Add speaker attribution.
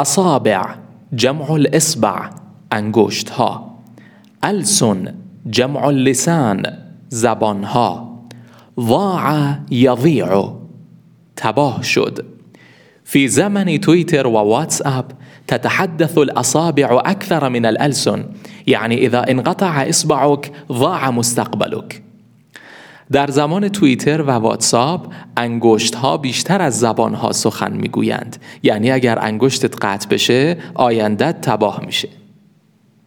Speaker 1: أصابع جمع الإصبع أنگشت ها. ألسن جمع اللسان زبان ها. ضاع یضیع تباه شد. في زمن تويتر وواتساب تتحدث الأصابع أكثر من الألسن يعني إذا انقطع إصبعك ضاع مستقبلك. در زمان توییتر و واتساپ انگشت ها بیشتر از زبان ها سخن می‌گویند. یعنی اگر انگشتت قطع بشه آیندت تباه میشه.